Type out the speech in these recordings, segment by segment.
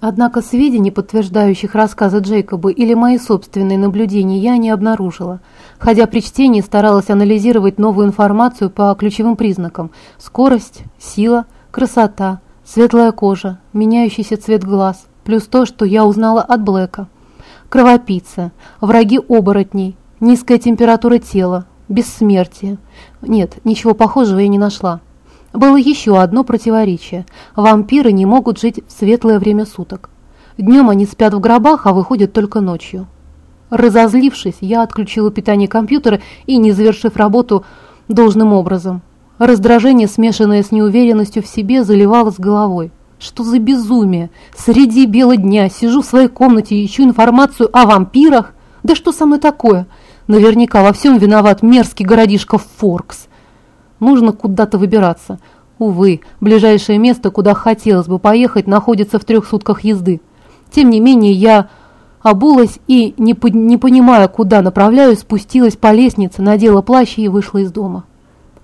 Однако сведений, подтверждающих рассказы Джейкоба или мои собственные наблюдения, я не обнаружила, хотя при чтении старалась анализировать новую информацию по ключевым признакам – скорость, сила, красота, светлая кожа, меняющийся цвет глаз, плюс то, что я узнала от Блэка. Кровопийца, враги оборотней, низкая температура тела, бессмертие. Нет, ничего похожего я не нашла. Было еще одно противоречие. Вампиры не могут жить в светлое время суток. Днем они спят в гробах, а выходят только ночью. Разозлившись, я отключила питание компьютера и, не завершив работу должным образом, раздражение, смешанное с неуверенностью в себе, заливалось головой. Что за безумие? Среди бела дня сижу в своей комнате и ищу информацию о вампирах? Да что со мной такое? Наверняка во всем виноват мерзкий городишко Форкс. Нужно куда-то выбираться. Увы, ближайшее место, куда хотелось бы поехать, находится в трех сутках езды. Тем не менее, я обулась и, не, по не понимая, куда направляюсь, спустилась по лестнице, надела плащ и вышла из дома.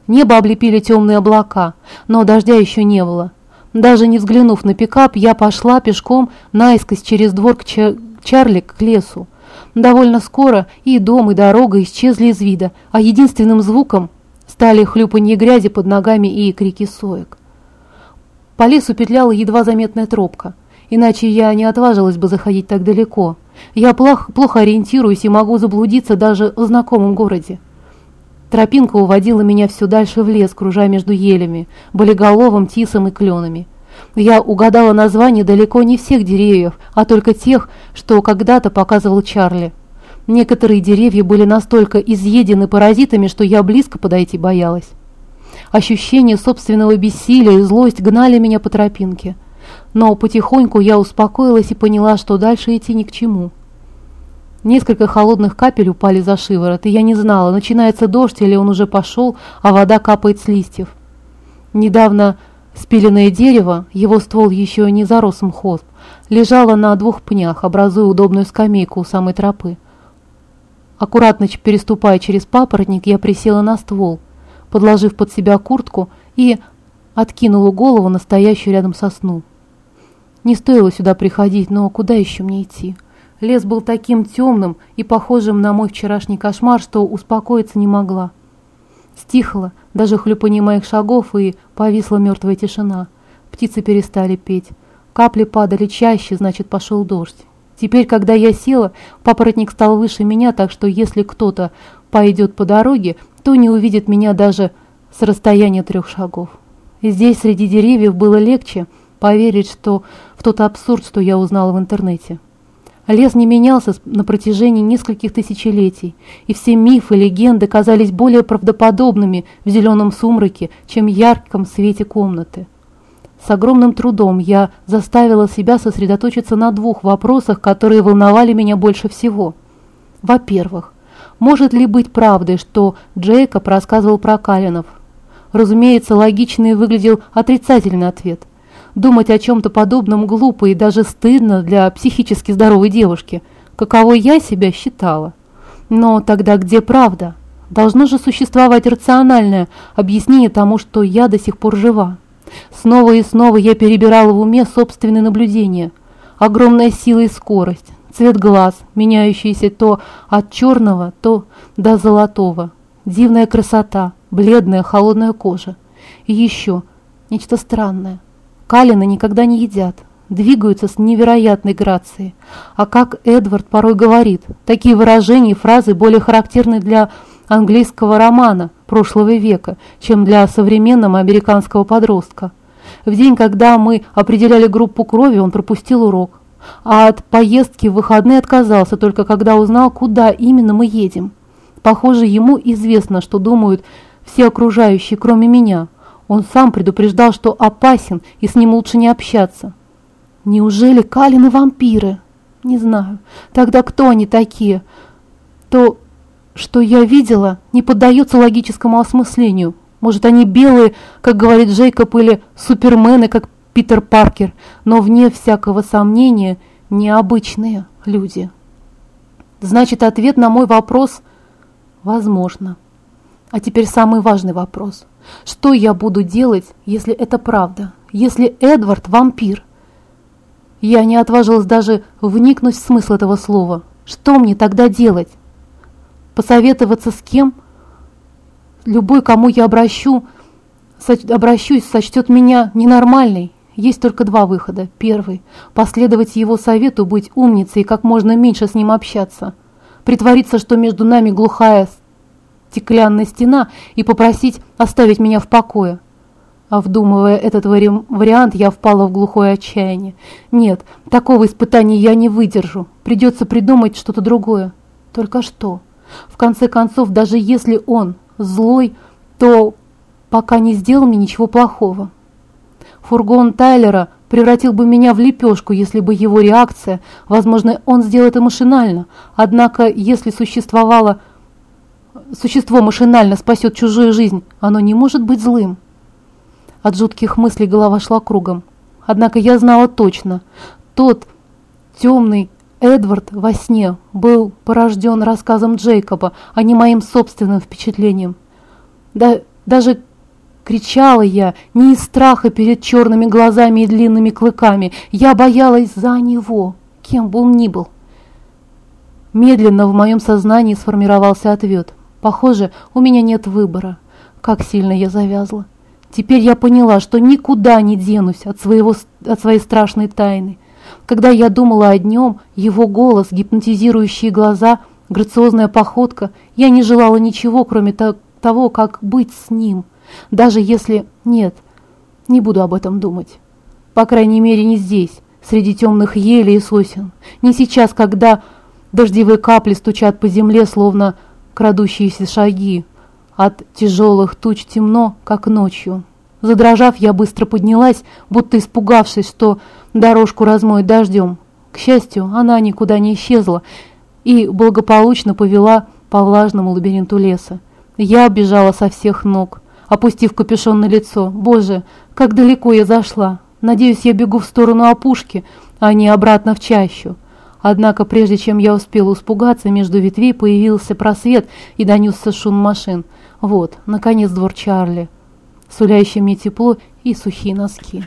Небо облепили темные облака, но дождя еще не было. Даже не взглянув на пикап, я пошла пешком наискось через двор к Чар Чарли к лесу. Довольно скоро и дом, и дорога исчезли из вида, а единственным звуком Стали хлюпанье грязи под ногами и крики соек. По лесу петляла едва заметная тропка, иначе я не отважилась бы заходить так далеко. Я плохо, плохо ориентируюсь и могу заблудиться даже в знакомом городе. Тропинка уводила меня все дальше в лес, кружа между елями, болиголовым, тисом и кленами. Я угадала название далеко не всех деревьев, а только тех, что когда-то показывал Чарли. Некоторые деревья были настолько изъедены паразитами, что я близко подойти боялась. Ощущение собственного бессилия и злость гнали меня по тропинке. Но потихоньку я успокоилась и поняла, что дальше идти ни к чему. Несколько холодных капель упали за шиворот, и я не знала, начинается дождь или он уже пошел, а вода капает с листьев. Недавно спиленное дерево, его ствол еще не зарос мхоз, лежало на двух пнях, образуя удобную скамейку у самой тропы. Аккуратно переступая через папоротник, я присела на ствол, подложив под себя куртку и откинула голову на стоящую рядом сосну. Не стоило сюда приходить, но куда еще мне идти? Лес был таким темным и похожим на мой вчерашний кошмар, что успокоиться не могла. Стихло даже хлюпанье моих шагов, и повисла мертвая тишина. Птицы перестали петь. Капли падали чаще, значит, пошел дождь. Теперь, когда я села, папоротник стал выше меня, так что если кто-то пойдет по дороге, то не увидит меня даже с расстояния трех шагов. Здесь, среди деревьев, было легче поверить что в тот абсурд, что я узнала в интернете. Лес не менялся на протяжении нескольких тысячелетий, и все мифы, легенды казались более правдоподобными в зеленом сумраке, чем в ярком свете комнаты. С огромным трудом я заставила себя сосредоточиться на двух вопросах, которые волновали меня больше всего. Во-первых, может ли быть правдой, что Джейкоб рассказывал про Калинов? Разумеется, логичный выглядел отрицательный ответ. Думать о чем-то подобном глупо и даже стыдно для психически здоровой девушки, каково я себя считала. Но тогда где правда? Должно же существовать рациональное объяснение тому, что я до сих пор жива. Снова и снова я перебирала в уме собственные наблюдения. Огромная сила и скорость, цвет глаз, меняющийся то от черного, то до золотого, дивная красота, бледная холодная кожа. И еще нечто странное. Калины никогда не едят, двигаются с невероятной грацией. А как Эдвард порой говорит, такие выражения и фразы более характерны для английского романа прошлого века, чем для современного американского подростка. В день, когда мы определяли группу крови, он пропустил урок. А от поездки в выходные отказался, только когда узнал, куда именно мы едем. Похоже, ему известно, что думают все окружающие, кроме меня. Он сам предупреждал, что опасен, и с ним лучше не общаться. Неужели Калины вампиры? Не знаю. Тогда кто они такие? То что я видела, не поддается логическому осмыслению. Может, они белые, как говорит Джейкоб, или супермены, как Питер Паркер, но вне всякого сомнения необычные люди. Значит, ответ на мой вопрос возможно. А теперь самый важный вопрос. Что я буду делать, если это правда? Если Эдвард вампир? Я не отважилась даже вникнуть в смысл этого слова. Что мне тогда делать? Посоветоваться с кем? Любой, кому я обращу, соч, обращусь, сочтет меня ненормальной. Есть только два выхода. Первый – последовать его совету, быть умницей и как можно меньше с ним общаться. Притвориться, что между нами глухая стеклянная стена и попросить оставить меня в покое. А вдумывая этот вари вариант, я впала в глухое отчаяние. Нет, такого испытания я не выдержу. Придется придумать что-то другое. Только что? В конце концов, даже если он злой, то пока не сделал мне ничего плохого. Фургон Тайлера превратил бы меня в лепешку, если бы его реакция, возможно, он сделал это машинально, однако если существовало существо машинально спасет чужую жизнь, оно не может быть злым. От жутких мыслей голова шла кругом. Однако я знала точно, тот темный Эдвард во сне был порожден рассказом Джейкоба, а не моим собственным впечатлением. Да, даже кричала я не из страха перед черными глазами и длинными клыками. Я боялась за него, кем бы он ни был. Медленно в моем сознании сформировался ответ. Похоже, у меня нет выбора. Как сильно я завязла. Теперь я поняла, что никуда не денусь от, своего, от своей страшной тайны. Когда я думала о днем, его голос, гипнотизирующие глаза, грациозная походка, я не желала ничего, кроме того, как быть с ним. Даже если... Нет, не буду об этом думать. По крайней мере, не здесь, среди темных елей и сосен. Не сейчас, когда дождевые капли стучат по земле, словно крадущиеся шаги. От тяжелых туч темно, как ночью. Задрожав, я быстро поднялась, будто испугавшись, что дорожку размоет дождем. К счастью, она никуда не исчезла и благополучно повела по влажному лабиринту леса. Я бежала со всех ног, опустив капюшон на лицо. Боже, как далеко я зашла. Надеюсь, я бегу в сторону опушки, а не обратно в чащу. Однако, прежде чем я успела испугаться, между ветвей появился просвет и донесся шум машин. Вот, наконец, двор Чарли, суляющий мне тепло и сухие носки.